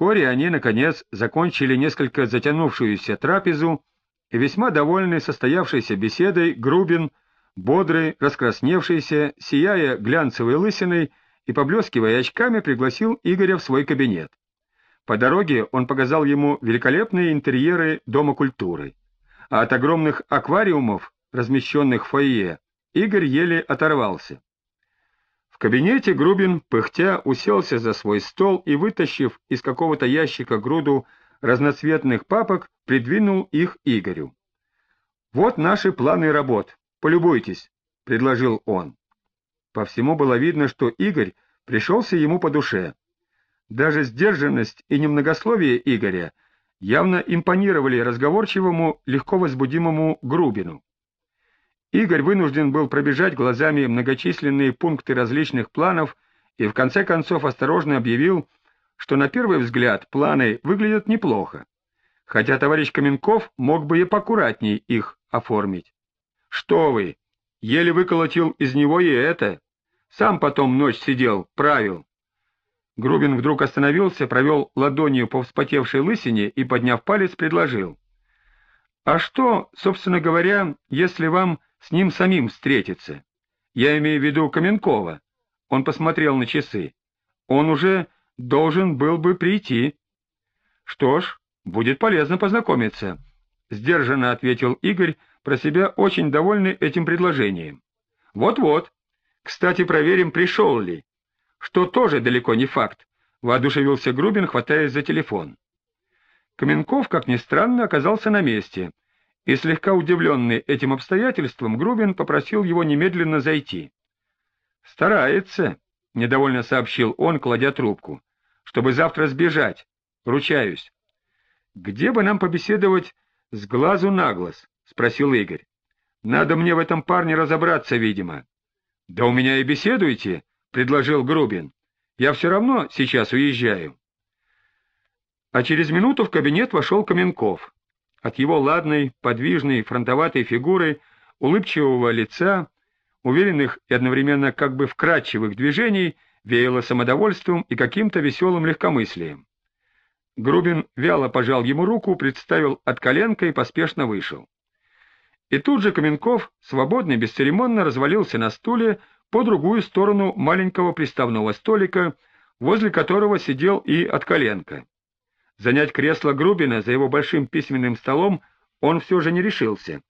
Вскоре они, наконец, закончили несколько затянувшуюся трапезу, и весьма довольный состоявшейся беседой Грубин, бодрый, раскрасневшийся, сияя глянцевой лысиной и поблескивая очками, пригласил Игоря в свой кабинет. По дороге он показал ему великолепные интерьеры Дома культуры, а от огромных аквариумов, размещенных в фойе, Игорь еле оторвался. Кабинете Грубин, пыхтя, уселся за свой стол и, вытащив из какого-то ящика груду разноцветных папок, придвинул их Игорю. «Вот наши планы работ. Полюбуйтесь», — предложил он. По всему было видно, что Игорь пришелся ему по душе. Даже сдержанность и немногословие Игоря явно импонировали разговорчивому, легко возбудимому Грубину. Игорь вынужден был пробежать глазами многочисленные пункты различных планов и в конце концов осторожно объявил, что на первый взгляд планы выглядят неплохо, хотя товарищ Каменков мог бы и поаккуратней их оформить. «Что вы! Еле выколотил из него и это. Сам потом ночь сидел, правил». Грубин вдруг остановился, провел ладонью по вспотевшей лысине и, подняв палец, предложил. «А что, собственно говоря, если вам с ним самим встретиться. Я имею в виду Каменкова. Он посмотрел на часы. Он уже должен был бы прийти. Что ж, будет полезно познакомиться, — сдержанно ответил Игорь, про себя очень довольный этим предложением. Вот-вот. Кстати, проверим, пришел ли. Что тоже далеко не факт, — воодушевился Грубин, хватаясь за телефон. Каменков, как ни странно, оказался на месте, и слегка удивленный этим обстоятельством, Грубин попросил его немедленно зайти. «Старается», — недовольно сообщил он, кладя трубку, — «чтобы завтра сбежать, ручаюсь». «Где бы нам побеседовать с глазу на глаз?» — спросил Игорь. «Надо мне в этом парне разобраться, видимо». «Да у меня и беседуйте», — предложил Грубин. «Я все равно сейчас уезжаю». А через минуту в кабинет вошел Каменков. От его ладной, подвижной, фронтоватой фигуры, улыбчивого лица, уверенных и одновременно как бы вкрадчивых движений, веяло самодовольством и каким-то веселым легкомыслием. Грубин вяло пожал ему руку, представил от коленка и поспешно вышел. И тут же Каменков свободно и бесцеремонно развалился на стуле по другую сторону маленького приставного столика, возле которого сидел и от коленка. Занять кресло Грубина за его большим письменным столом он все же не решился,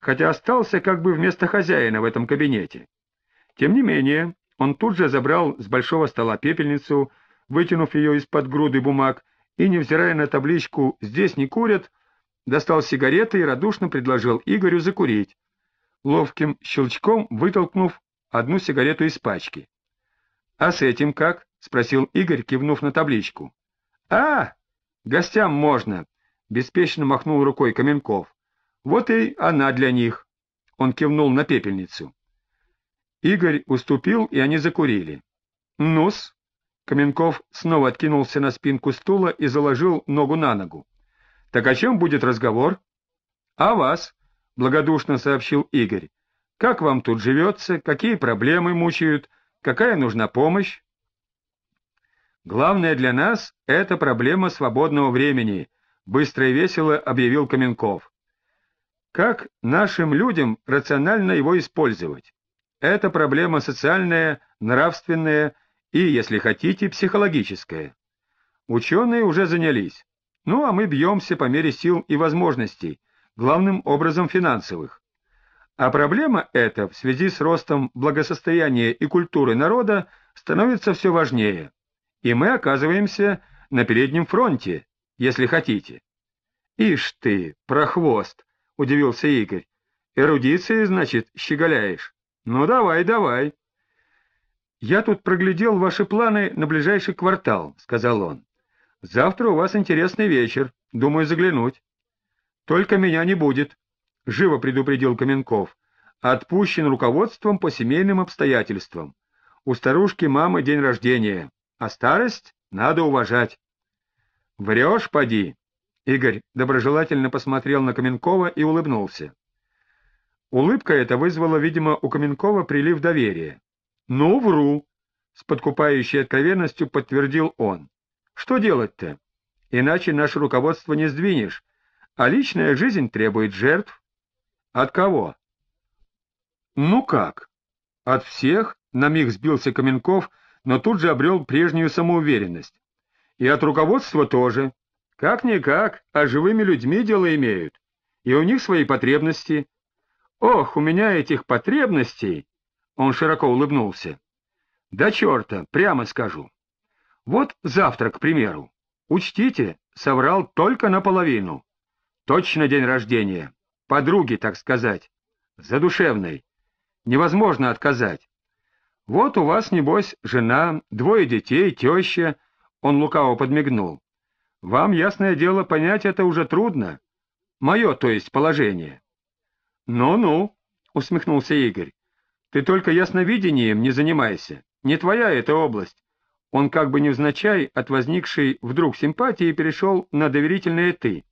хотя остался как бы вместо хозяина в этом кабинете. Тем не менее, он тут же забрал с большого стола пепельницу, вытянув ее из-под груды бумаг, и, невзирая на табличку «Здесь не курят», достал сигареты и радушно предложил Игорю закурить, ловким щелчком вытолкнув одну сигарету из пачки. — А с этим как? — спросил Игорь, кивнув на табличку. — А, Гостям можно, — беспечно махнул рукой Каменков. Вот и она для них. Он кивнул на пепельницу. Игорь уступил, и они закурили. Нус. Каменков снова откинулся на спинку стула и заложил ногу на ногу. Так о чем будет разговор? — О вас, — благодушно сообщил Игорь. — Как вам тут живется, какие проблемы мучают, какая нужна помощь? Главное для нас — это проблема свободного времени, — быстро и весело объявил Каменков. Как нашим людям рационально его использовать? Это проблема социальная, нравственная и, если хотите, психологическая. Ученые уже занялись. Ну, а мы бьемся по мере сил и возможностей, главным образом финансовых. А проблема эта в связи с ростом благосостояния и культуры народа становится все важнее и мы оказываемся на переднем фронте, если хотите. — Ишь ты, прохвост! — удивился Игорь. — Эрудиции, значит, щеголяешь? Ну, давай, давай. — Я тут проглядел ваши планы на ближайший квартал, — сказал он. — Завтра у вас интересный вечер, думаю заглянуть. — Только меня не будет, — живо предупредил Каменков. — Отпущен руководством по семейным обстоятельствам. У старушки мамы день рождения а старость надо уважать. — Врешь, поди! — Игорь доброжелательно посмотрел на Каменкова и улыбнулся. Улыбка эта вызвала, видимо, у Каменкова прилив доверия. — Ну, вру! — с подкупающей откровенностью подтвердил он. — Что делать-то? иначе наше руководство не сдвинешь, а личная жизнь требует жертв. От кого? Ну как? От всех, на миг сбился Каменков, но тут же обрел прежнюю самоуверенность. И от руководства тоже. Как-никак, а живыми людьми дело имеют. И у них свои потребности. Ох, у меня этих потребностей! Он широко улыбнулся. Да черта, прямо скажу. Вот завтра, к примеру. Учтите, соврал только наполовину. Точно день рождения. Подруги, так сказать. Задушевной. Невозможно отказать. Вот у вас, небось, жена, двое детей, теща. Он лукаво подмигнул. Вам, ясное дело, понять это уже трудно. Мое, то есть, положение. Ну-ну, усмехнулся Игорь. Ты только ясновидением не занимайся. Не твоя эта область. Он как бы невзначай от возникшей вдруг симпатии перешел на доверительное «ты».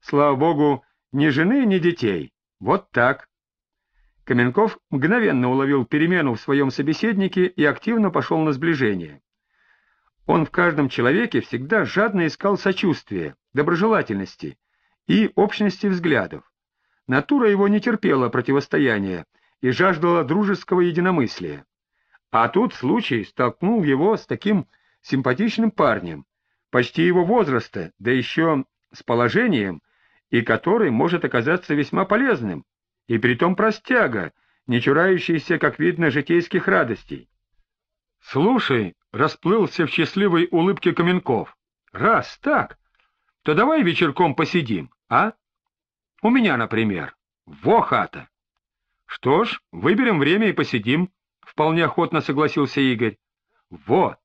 Слава богу, ни жены, ни детей. Вот так. Каменков мгновенно уловил перемену в своем собеседнике и активно пошел на сближение. Он в каждом человеке всегда жадно искал сочувствия, доброжелательности и общности взглядов. Натура его не терпела противостояния и жаждала дружеского единомыслия. А тут случай столкнул его с таким симпатичным парнем, почти его возраста, да еще с положением, и который может оказаться весьма полезным, и притом простяга, не чурающийся, как видно, житейских радостей. «Слушай», — расплылся в счастливой улыбке Каменков, — «раз так, то давай вечерком посидим, а? У меня, например. Во хата!» «Что ж, выберем время и посидим», — вполне охотно согласился Игорь. — Во!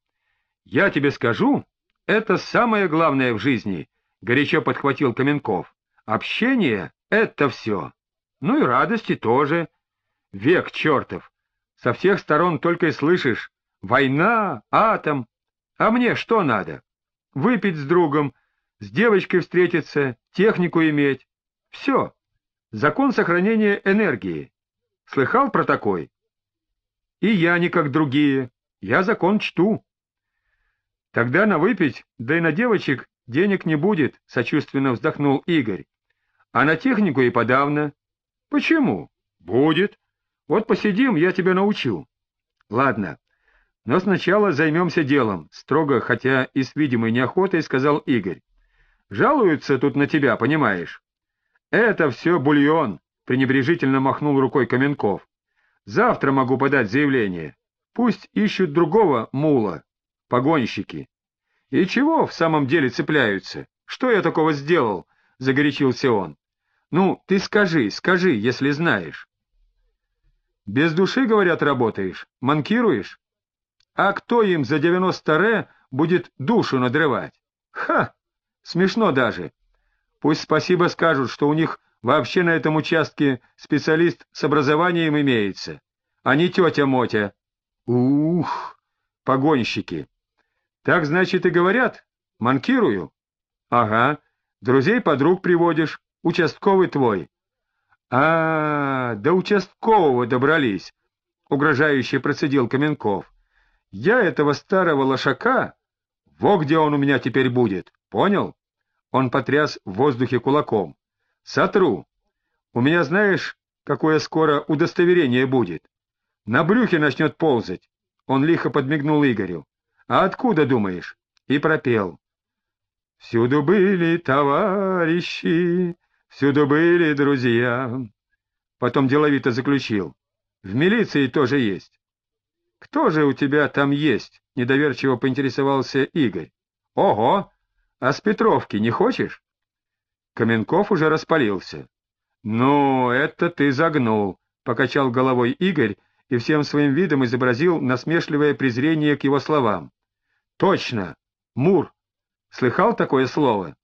Я тебе скажу, это самое главное в жизни, — горячо подхватил Каменков. — Общение — это все. Ну и радости тоже. Век чертов. Со всех сторон только и слышишь. Война, атом. А мне что надо? Выпить с другом, с девочкой встретиться, технику иметь. Все. Закон сохранения энергии. Слыхал про такой? И я не как другие. Я закон чту. Тогда на выпить, да и на девочек денег не будет, сочувственно вздохнул Игорь. А на технику и подавно. Почему? Будет. Вот посидим, я тебя научу. Ладно. Но сначала займемся делом, строго, хотя и с видимой неохотой, сказал Игорь. Жалуются тут на тебя, понимаешь? Это все бульон, пренебрежительно махнул рукой Каменков. Завтра могу подать заявление. Пусть ищут другого мула, погонщики. И чего в самом деле цепляются? Что я такого сделал? — загорячился он. Ну, ты скажи, скажи, если знаешь. Без души, говорят, работаешь, манкируешь? А кто им за девяносто ре будет душу надрывать? Ха! Смешно даже. Пусть спасибо скажут, что у них Вообще на этом участке специалист с образованием имеется, а не тетя Мотя. Ух, погонщики. Так, значит, и говорят? Манкирую? Ага, друзей-подруг приводишь, участковый твой. А, до участкового добрались, угрожающе процедил Каменков. Я этого старого лошака, во где он у меня теперь будет, понял? Он потряс в воздухе кулаком. Сотру. У меня, знаешь, какое скоро удостоверение будет? На брюхе начнет ползать. Он лихо подмигнул Игорю. А откуда, думаешь? И пропел. Всюду были товарищи, всюду были друзья. Потом деловито заключил. В милиции тоже есть. Кто же у тебя там есть? Недоверчиво поинтересовался Игорь. Ого! А с Петровки не хочешь? Каменков уже распалился. — Ну, это ты загнул, — покачал головой Игорь и всем своим видом изобразил насмешливое презрение к его словам. — Точно, Мур. Слыхал такое слово?